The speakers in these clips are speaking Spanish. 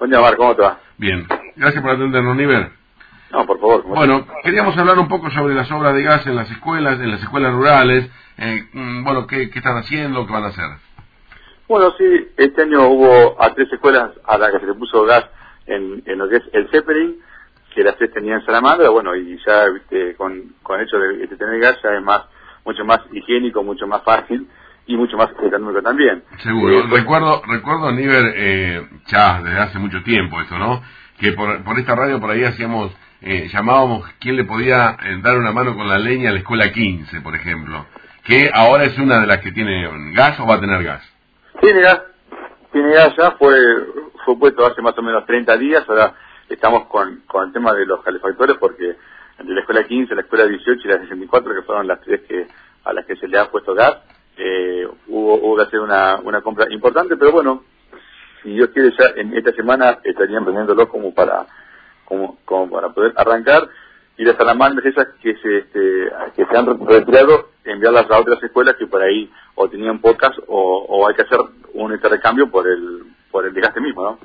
Buen día, Mar, ¿cómo te va? Bien, gracias por atendernos, Niver. No, por favor. Bueno, queríamos hablar un poco sobre las obras de gas en las escuelas, en las escuelas rurales. Eh, mm, bueno, ¿qué, ¿qué están haciendo? ¿Qué van a hacer? Bueno, sí, este año hubo a tres escuelas a las que se le puso gas en, en lo que es el Zeppelin, que las tres tenían salamandra, bueno, y ya con, con el hecho de, de tener gas ya es más, mucho más higiénico, mucho más fácil y mucho más económico también. Seguro. Eh, pues- recuerdo, recuerdo, Niver, eh, ya desde hace mucho tiempo eso, ¿no? Que por, por esta radio por ahí hacíamos, eh, llamábamos quién le podía eh, dar una mano con la leña a la escuela 15, por ejemplo. Que ahora es una de las que tiene gas o va a tener gas. Tiene gas, tiene gas ya, fue, fue puesto hace más o menos 30 días, ahora estamos con, con el tema de los calefactores porque entre la escuela 15, la escuela 18 y la 64, que fueron las tres que a las que se le ha puesto gas, eh, hubo, hubo que hacer una, una compra importante, pero bueno, si Dios quiere ya en esta semana estarían vendiéndolo como para como, como para poder arrancar y las salamandras esas que se este, que se han retirado enviarlas a otras escuelas que por ahí o tenían pocas o, o hay que hacer un intercambio por el por el desgaste mismo, ¿no?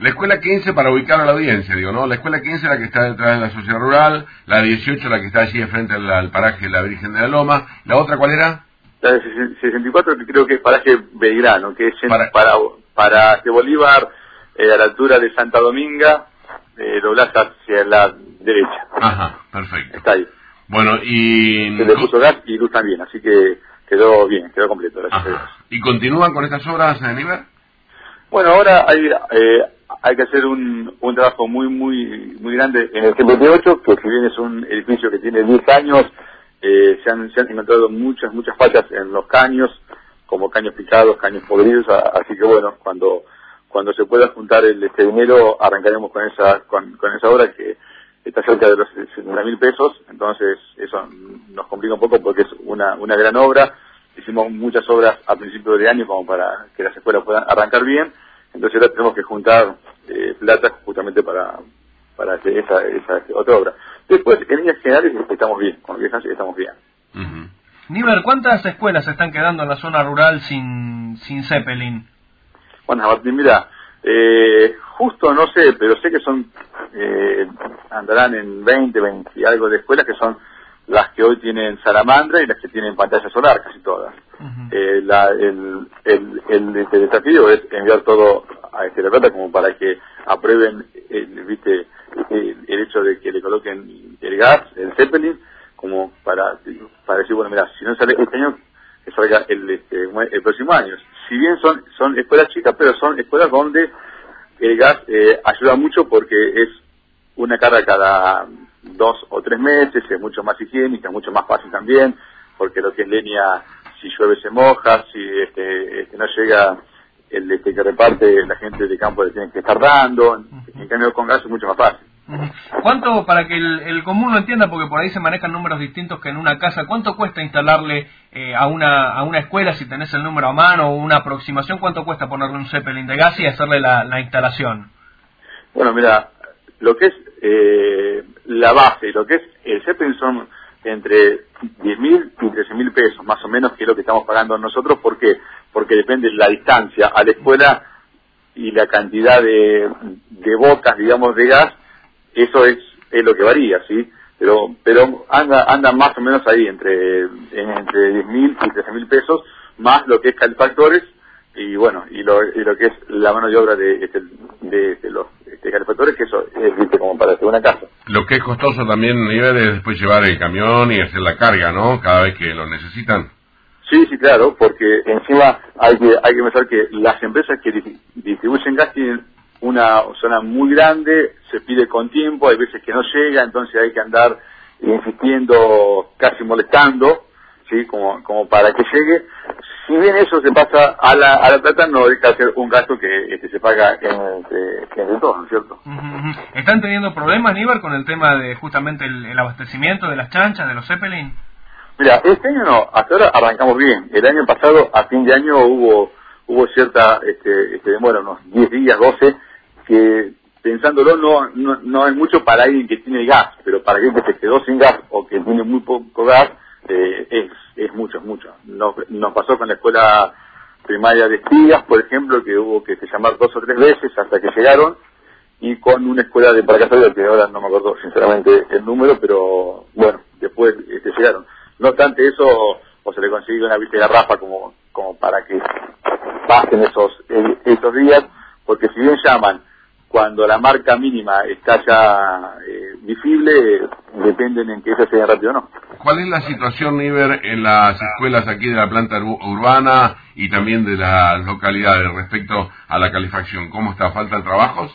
La escuela 15 para ubicar a la audiencia, digo, ¿no? La escuela 15 la que está detrás de la sociedad rural, la 18 la que está allí enfrente al, al paraje de la Virgen de la Loma, ¿la otra cuál era? La de 64 que creo que es paraje Belgrano, que es en- Para- para, para, de Bolívar eh, a la altura de Santa Dominga, eh, doblás hacia la derecha. Ajá, perfecto. Está ahí. Bueno, y... Se le puso gas y luz también, así que quedó bien, quedó completo, gracias a Dios. Ajá. ¿Y continúan con estas obras, eh, Niver? Bueno, ahora hay, eh, hay que hacer un, un trabajo muy, muy, muy grande en el 58, que si bien es un edificio que tiene 10 años, eh, se, han, se han encontrado muchas, muchas fallas en los caños, como caños picados, caños podridos, así que bueno, cuando cuando se pueda juntar el, este dinero, arrancaremos con esa con, con esa obra que está cerca de los 60 mil pesos, entonces eso nos complica un poco porque es una, una gran obra, hicimos muchas obras a principio de año como para que las escuelas puedan arrancar bien, entonces ahora tenemos que juntar eh, plata justamente para para esa, esa otra obra. Después, en líneas generales, estamos bien, con viejas estamos bien. Ujú. Niver, ¿cuántas escuelas se están quedando en la zona rural sin, sin Zeppelin? Bueno, Martín, mira, eh, justo no sé, pero sé que son, eh, andarán en 20, 20 y algo de escuelas que son las que hoy tienen salamandra y las que tienen pantalla solar, casi todas. Eh, la- el, el, el, este, desafío es enviar todo a este, plata como para que aprueben el, ¿viste? El, el hecho de que le coloquen el gas, el Zeppelin, como para, para decir, bueno, mira, si no sale este año, que salga el, este, el próximo año. Si bien son, son escuelas chicas, pero son escuelas donde el gas eh, ayuda mucho porque es una carga cada dos o tres meses, es mucho más higiénica, mucho más fácil también, porque lo que es leña, si llueve se moja, si este, este, no llega el este, que reparte la gente de campo le tienen que estar dando, en cambio con gas es mucho más fácil. ¿Cuánto, para que el, común lo entienda, porque por ahí se manejan números distintos que en una casa, cuánto cuesta instalarle eh, a, una, a una escuela, si tenés el número a mano o una aproximación, cuánto cuesta ponerle un Zeppelin de gas y hacerle la, la instalación? Bueno, mira, lo que es eh, la base lo que es el Zeppelin son entre 10.000 y 13.000 pesos, más o menos, que es lo que estamos pagando nosotros. ¿Por qué? Porque depende de la distancia a la escuela y la cantidad de, de bocas, digamos, de gas, eso es, es lo que varía, ¿sí? Pero, pero anda, anda más o menos ahí, entre, en- entre 10.000 y 13.000 pesos, más lo que es calefactores y bueno, y lo, y lo que es la mano de obra de, este, de, de los este, calefactores, que eso es ¿viste? como para hacer una casa. Lo que es costoso también, Niver, es después llevar el camión y hacer la carga, ¿no? Cada vez que lo necesitan. Sí, sí, claro, porque encima hay que, hay que pensar que las empresas que di- distribuyen gas tienen una zona muy grande, se pide con tiempo, hay veces que no llega, entonces hay que andar insistiendo, casi molestando, sí, como, como para que llegue. Si bien eso se pasa a la, a la plata, no deja de ser un gasto que este, se paga entre, entre todos, ¿no es cierto? ¿Están teniendo problemas, Niver, con el tema de justamente el, el abastecimiento de las chanchas, de los Zeppelin? Mira, este año no, hasta ahora arrancamos bien. El año pasado, a fin de año, hubo hubo cierta este, este, demora, unos 10 días, 12, que pensándolo no, no, no es mucho para alguien que tiene gas, pero para alguien que se quedó sin gas o que tiene muy poco gas, eh, es, es mucho, es mucho. Nos, nos pasó con la escuela primaria de Espigas, por ejemplo, que hubo que llamar dos o tres veces hasta que llegaron, y con una escuela de Paracasabia, que ahora no me acuerdo sinceramente el número, pero bueno, después este, llegaron. No obstante eso, o se le consiguió una vista de garrafa como, como para que pasen esos, esos días, porque si bien llaman cuando la marca mínima está ya eh, visible, dependen en que eso sea rápido o no. ¿Cuál es la situación, Niver, en las escuelas aquí de la planta urbana y también de las localidades respecto a la calefacción? ¿Cómo está? ¿Falta de trabajos?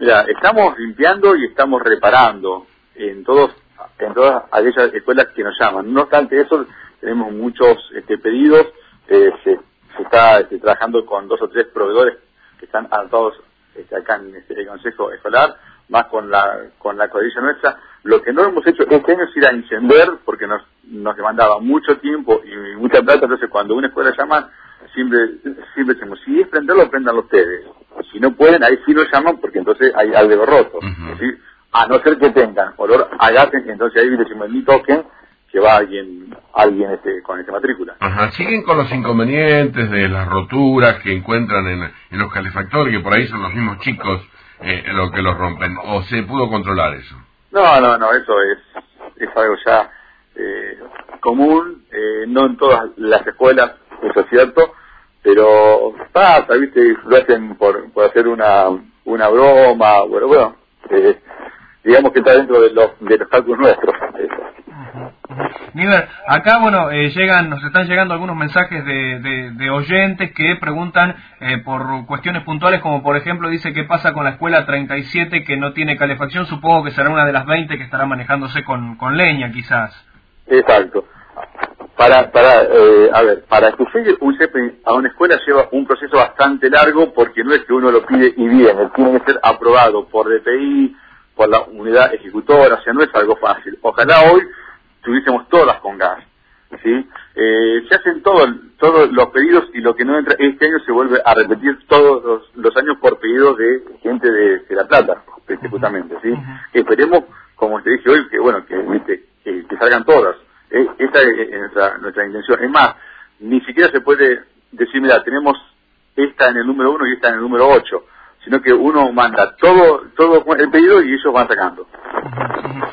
Mira, estamos limpiando y estamos reparando en todos en todas aquellas escuelas que nos llaman. No obstante eso, tenemos muchos este, pedidos, eh, se, está este, trabajando con dos o tres proveedores que están adaptados este, acá en este, el Consejo Escolar, más con la con la cuadrilla nuestra. Lo que no hemos hecho este año es ir a encender, porque nos, nos demandaba mucho tiempo y mucha plata, entonces cuando una escuela llama, siempre, siempre decimos, si es prenderlo, prendanlo ustedes. Si no pueden, ahí sí lo llaman, porque entonces hay algo roto. A no ser que tengan olor a gas, entonces ahí decimos, ni toquen, que va alguien alguien este, con esta matrícula. Ajá. Siguen con los inconvenientes de las roturas que encuentran en, en los calefactores, que por ahí son los mismos chicos eh, los que los rompen. ¿O se pudo controlar eso? No, no, no, eso es, es algo ya eh, común, eh, no en todas las escuelas, eso es cierto, pero pasa, ¿viste? Lo hacen por, por hacer una, una broma, bueno, bueno, eh, digamos que está dentro de los, de los cálculos nuestros. Niver, acá bueno, eh, llegan, nos están llegando algunos mensajes de, de, oyentes que preguntan eh, por cuestiones puntuales, como por ejemplo dice qué pasa con la escuela 37 que no tiene calefacción, supongo que será una de las 20 que estará manejándose con, con leña quizás. Exacto. Para, para, eh, a ver, para un CEP a una escuela lleva un proceso bastante largo porque no es que uno lo pide y viene, tiene que ser aprobado por DPI, por la unidad ejecutora, o sea, no es algo fácil. Ojalá hoy tuviésemos todas con gas. ¿sí? Eh, se hacen todos todos los pedidos y lo que no entra este año se vuelve a repetir todos los, años por pedidos de gente de, La Plata, justamente. ¿sí? Esperemos, como te dije hoy, que bueno que, que, salgan todas. Eh, esa es nuestra, nuestra intención. Es más, ni siquiera se puede decir, mira, tenemos esta en el número uno y esta en el número ocho sino que uno manda todo todo el pedido y ellos van sacando.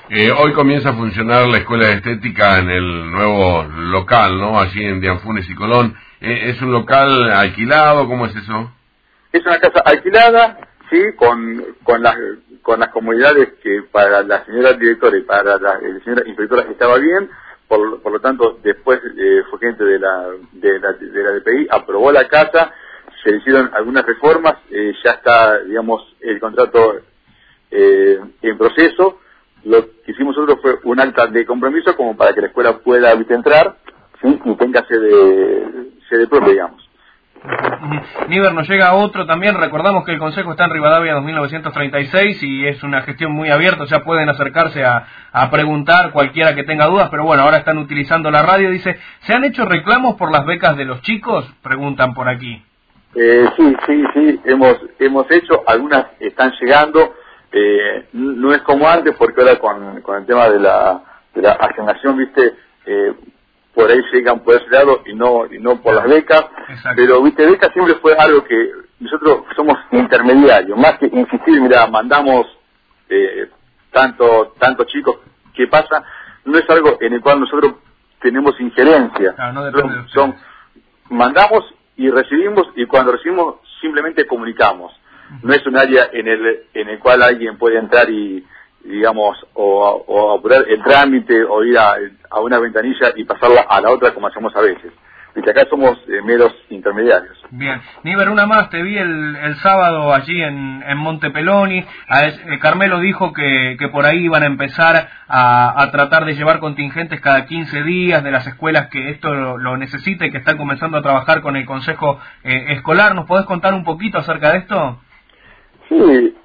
Eh, hoy comienza a funcionar la escuela de estética en el nuevo local, ¿no? Allí en Dianfunes y Colón. Eh, ¿Es un local alquilado? ¿Cómo es eso? Es una casa alquilada, sí, con, con las con las comunidades que para la señora directora y para la, señora inspectora estaba bien, por, por lo tanto después eh, fue gente de la, de la de la DPI, aprobó la casa se hicieron algunas reformas, eh, ya está, digamos, el contrato eh, en proceso. Lo que hicimos nosotros fue un alta de compromiso como para que la escuela pueda entrar ¿sí? y tenga sede, sede propia, digamos. Niver, nos llega otro también. Recordamos que el Consejo está en Rivadavia 2936 y es una gestión muy abierta, o sea, pueden acercarse a, a, preguntar cualquiera que tenga dudas, pero bueno, ahora están utilizando la radio. Dice, ¿se han hecho reclamos por las becas de los chicos? Preguntan por aquí. Eh, sí, sí, sí, hemos, hemos hecho, algunas están llegando, eh, no es como antes porque ahora con, con el tema de la, de la asignación, viste, eh, por ahí llegan por ese lado y no, y no por las becas, pero viste, becas siempre fue algo que nosotros somos intermediarios, más que insistir, mira, mandamos eh, tanto, tantos chicos, ¿qué pasa? No es algo en el cual nosotros tenemos injerencia, son, mandamos y recibimos y cuando recibimos simplemente comunicamos. No es un área en el, en el cual alguien puede entrar y, digamos, o, o apurar el trámite o ir a, a una ventanilla y pasarla a la otra como hacemos a veces que acá somos eh, meros intermediarios. Bien, Niver, una más, te vi el, el sábado allí en, en Montepeloni, eh, Carmelo dijo que, que por ahí iban a empezar a, a, tratar de llevar contingentes cada 15 días de las escuelas que esto lo, lo necesite, que están comenzando a trabajar con el Consejo eh, Escolar. ¿Nos podés contar un poquito acerca de esto? Sí,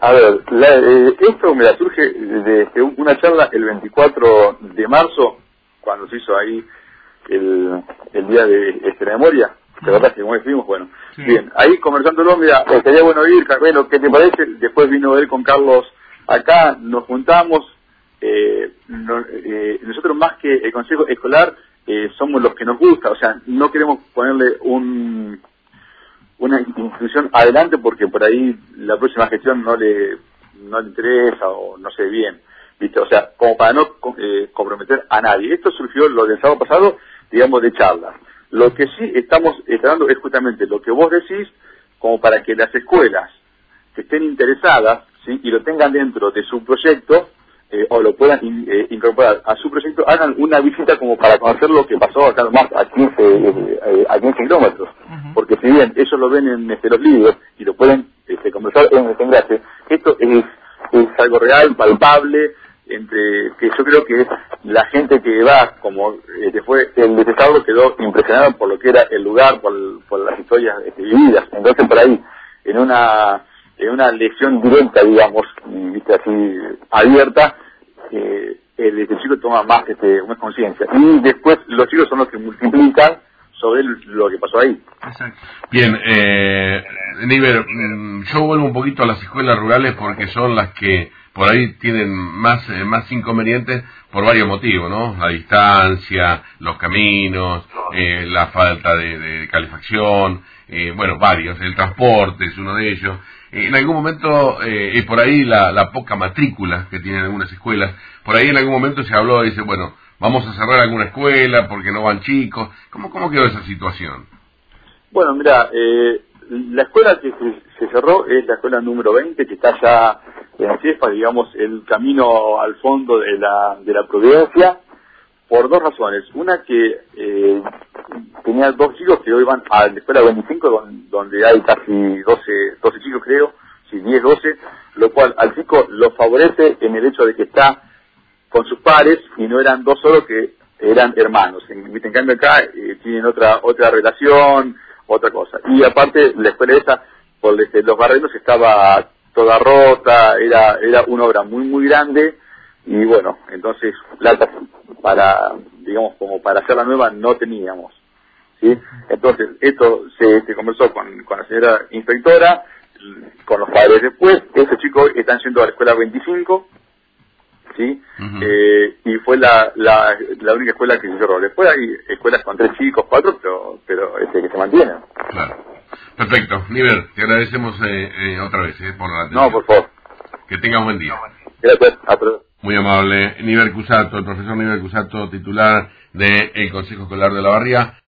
a ver, eh, esto me surge de, de, una charla el 24 de marzo, cuando se hizo ahí el, el día de este, memoria, ¿te verdad que como fuimos? Bueno, bien, ahí conversándolo, mira, estaría bueno ir, Carmelo, ¿qué te parece? Después vino él con Carlos acá, nos juntamos, eh, eh, nosotros más que el Consejo Escolar, eh, somos los que nos gusta, o sea, no queremos ponerle un una institución adelante porque por ahí la próxima gestión no le no le interesa o no sé bien, ¿viste? O sea, como para no eh, comprometer a nadie. Esto surgió lo del sábado pasado, digamos, de charlas. Lo que sí estamos esperando es justamente lo que vos decís, como para que las escuelas que estén interesadas y lo tengan dentro de su proyecto, eh, o lo puedan eh, incorporar a su proyecto, hagan una visita como para conocer lo que pasó acá más a 15, eh, a 15 kilómetros. Porque si bien ellos lo ven en este, los libros y lo pueden este, conversar en el enlace, esto es, es algo real, palpable, entre que yo creo que la gente que va, como este, fue el detestado, quedó impresionado por lo que era el lugar, por, por las historias este, vividas. Entonces, por ahí, en una en una lección directa, digamos, viste así abierta, eh, el, chico toma más, este, más conciencia. Y después los chicos son los que multiplican sobre lo que pasó ahí. Bien, eh, Niver, mm, yo vuelvo un poquito a las escuelas rurales porque son las que por ahí tienen más, eh, más inconvenientes por varios motivos, ¿no? La distancia, los caminos, eh, la falta de, de calefacción, eh, bueno, varios, el transporte es uno de ellos. En algún momento, eh, y por ahí la, la, poca matrícula que tienen algunas escuelas, por ahí en algún momento se habló, dice, bueno, vamos a cerrar alguna escuela porque no van chicos. ¿Cómo, cómo quedó esa situación? Bueno, mira, eh, la escuela que se, cerró es la escuela número 20, que está ya en CIEFA, digamos, el camino al fondo de la, de la Providencia, por dos razones. Una que eh, tenía dos chicos que hoy van a la escuela 25, donde hay casi 12, 12 chicos creo, si 10, 12, lo cual al chico lo favorece en el hecho de que está con sus pares y no eran dos solo que eran hermanos. En, cambio acá eh, tienen otra otra relación, otra cosa. Y aparte la escuela esa, por desde los barrenos estaba toda rota, era era una obra muy muy grande y bueno, entonces plata para, digamos, como para hacer la nueva no teníamos. ¿Sí? Entonces, esto se, se conversó con, con la señora inspectora, con los padres después, esos chicos están yendo a la escuela 25, ¿sí? eh, y fue la, la, la, única escuela que se cerró. Después hay escuelas con tres chicos, cuatro, pero, pero este, que se mantienen. Claro. Perfecto. Niver, te agradecemos eh, eh, otra vez eh, por la atención. No, por favor. Que tenga un buen día. Gracias. Muy amable. Niver Cusato, el profesor Niver Cusato, titular del Consejo Escolar de la Barría.